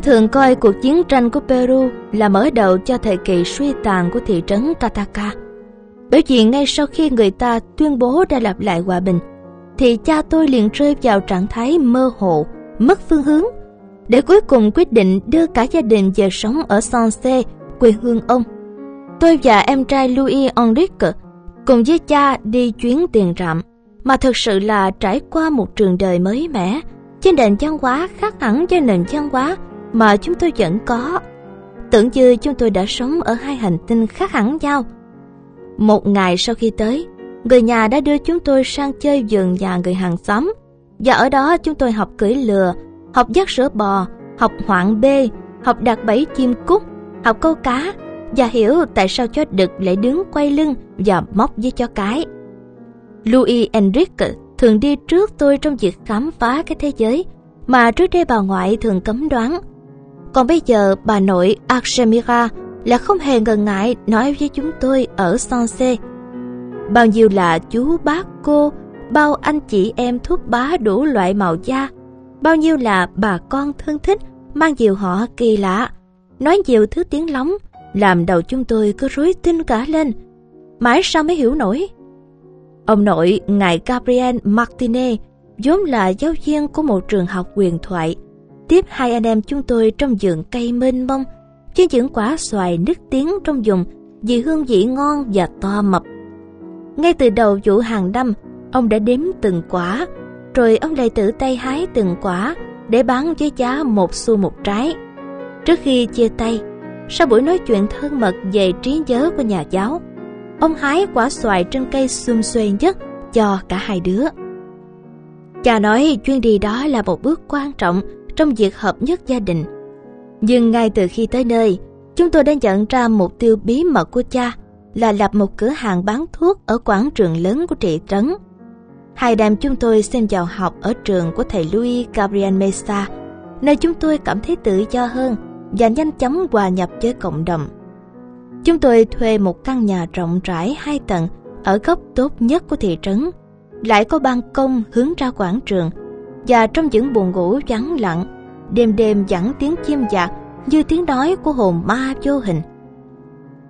Tôi thường coi cuộc chiến tranh của Peru là mở đầu cho thời kỳ suy tàn của thị trấn Cataca. Bởi vì ngay sau khi người ta tuyên bố đã lập lại hòa bình, thì cha tôi liền rơi vào trạng thái mơ hồ, mất phương hướng, để cuối cùng quyết định đưa cả gia đình về sống ở Sanse, quê hương ông. Tôi và em trai Louis Enrique cùng với cha đi chuyến tiền rạm, mà thực sự là trải qua một trường đời mới mẻ, trên nền văn hóa khác hẳn với nền văn hóa mà chúng tôi vẫn có. Tưởng như chúng tôi đã sống ở hai hành tinh khác hẳn nhau. Một ngày sau khi tới, người nhà đã đưa chúng tôi sang chơi vườn nhà người hàng xóm. Và ở đó chúng tôi học cưỡi lừa, học dắt sữa bò, học hoạn bê, học đặt bẫy chim cút, học câu cá và hiểu tại sao chó đực lại đứng quay lưng và móc với chó cái. Louis Enrique thường đi trước tôi trong việc khám phá cái thế giới mà trước đây bà ngoại thường cấm đoán. Còn bây giờ bà nội Archemira là không hề ngần ngại nói với chúng tôi ở Sanse. Bao nhiêu là chú bác cô, bao anh chị em thúc bá đủ loại màu da, bao nhiêu là bà con thân thích mang nhiều họ kỳ lạ, nói nhiều thứ tiếng lóng, làm đầu chúng tôi cứ rối tinh cả lên. Mãi sao mới hiểu nổi? Ông nội, ngài Gabriel Martinez, vốn là giáo viên của một trường học quyền thoại, tiếp hai anh em chúng tôi trong vườn cây mênh mông, trên những quả xoài nức tiếng trong vùng vì hương vị ngon và to mập. Ngay từ đầu vụ hàng năm, ông đã đếm từng quả, rồi ông lại tự tay hái từng quả để bán với giá một xu một trái. Trước khi chia tay, sau buổi nói chuyện thân mật về trí nhớ của nhà giáo, ông hái quả xoài trên cây xum xuê nhất cho cả hai đứa. Cha nói chuyến đi đó là một bước quan trọng trong việc hợp nhất gia đình. Nhưng ngay từ khi tới nơi, chúng tôi đã nhận ra mục tiêu bí mật của cha là lập một cửa hàng bán thuốc ở quảng trường lớn của thị trấn. Hai đàm chúng tôi xem vào học ở trường của thầy Louis Gabriel Mesa, nơi chúng tôi cảm thấy tự do hơn và nhanh chóng hòa nhập với cộng đồng. Chúng tôi thuê một căn nhà rộng rãi hai tầng ở góc tốt nhất của thị trấn, lại có ban công hướng ra quảng trường và trong những buồn ngủ vắng lặng, đêm đêm vẳng tiếng chim dạc như tiếng nói của hồn ma vô hình.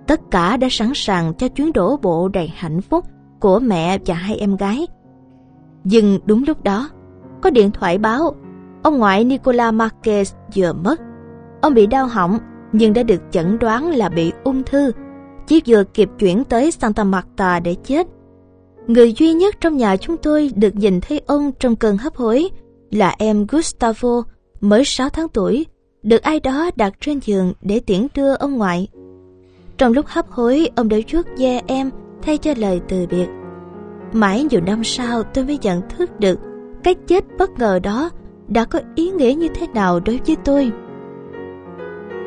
Tất cả đã sẵn sàng cho chuyến đổ bộ đầy hạnh phúc của mẹ và hai em gái. Nhưng đúng lúc đó, có điện thoại báo ông ngoại Nicola Marquez vừa mất. Ông bị đau họng nhưng đã được chẩn đoán là bị ung thư, chỉ vừa kịp chuyển tới Santa Marta để chết. Người duy nhất trong nhà chúng tôi được nhìn thấy ông trong cơn hấp hối là em Gustavo, mới 6 tháng tuổi, được ai đó đặt trên giường để tiễn đưa ông ngoại. Trong lúc hấp hối, ông đã chuốt ve em thay cho lời từ biệt. Mãi nhiều năm sau tôi mới nhận thức được cái chết bất ngờ đó đã có ý nghĩa như thế nào đối với tôi.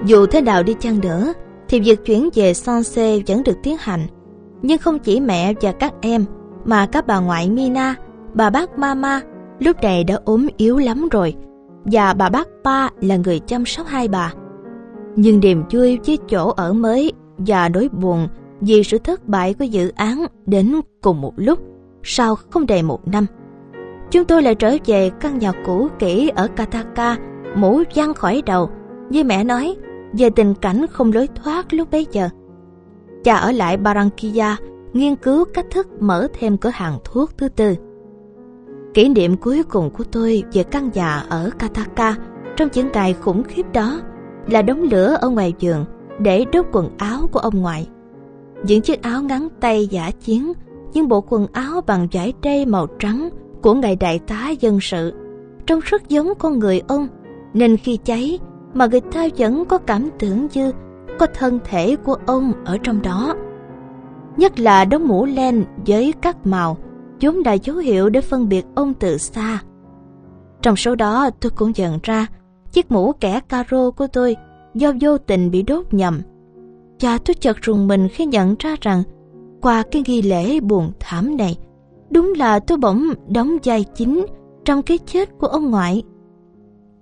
Dù thế nào đi chăng nữa, thì việc chuyển về Sonse vẫn được tiến hành. Nhưng không chỉ mẹ và các em, mà các bà ngoại Mina, bà bác Mama lúc này đã ốm yếu lắm rồi, và bà bác Pa là người chăm sóc hai bà. Nhưng niềm vui với chỗ ở mới và nỗi buồn vì sự thất bại của dự án đến cùng một lúc sau không đầy một năm. Chúng tôi lại trở về căn nhà cũ kỹ ở Kataka, mũ văng khỏi đầu, như mẹ nói, về tình cảnh không lối thoát lúc bấy giờ. Cha ở lại Barranquilla nghiên cứu cách thức mở thêm cửa hàng thuốc thứ tư. Kỷ niệm cuối cùng của tôi về căn nhà ở Kataka trong những ngày khủng khiếp đó là đống lửa ở ngoài giường để đốt quần áo của ông ngoại. Những chiếc áo ngắn tay giả chiến, những bộ quần áo bằng vải tre màu trắng của ngài đại tá dân sự, trông rất giống con người ông, nên khi cháy mà người ta vẫn có cảm tưởng như có thân thể của ông ở trong đó. Nhất là đống mũ len với các màu, chúng là dấu hiệu để phân biệt ông từ xa. Trong số đó tôi cũng nhận ra chiếc mũ kẻ caro của tôi do vô tình bị đốt nhầm. Và tôi chợt rùng mình khi nhận ra rằng qua cái nghi lễ buồn thảm này, đúng là tôi bỗng đóng vai chính trong cái chết của ông ngoại.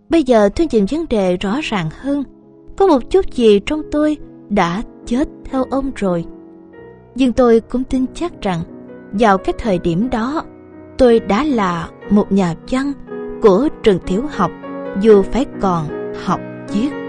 Bây giờ tôi nhìn vấn đề rõ ràng hơn. Có một chút gì trong tôi đã chết theo ông rồi. Nhưng tôi cũng tin chắc rằng, vào cái thời điểm đó, tôi đã là một nhà văn của trường tiểu học, dù phải còn học viết.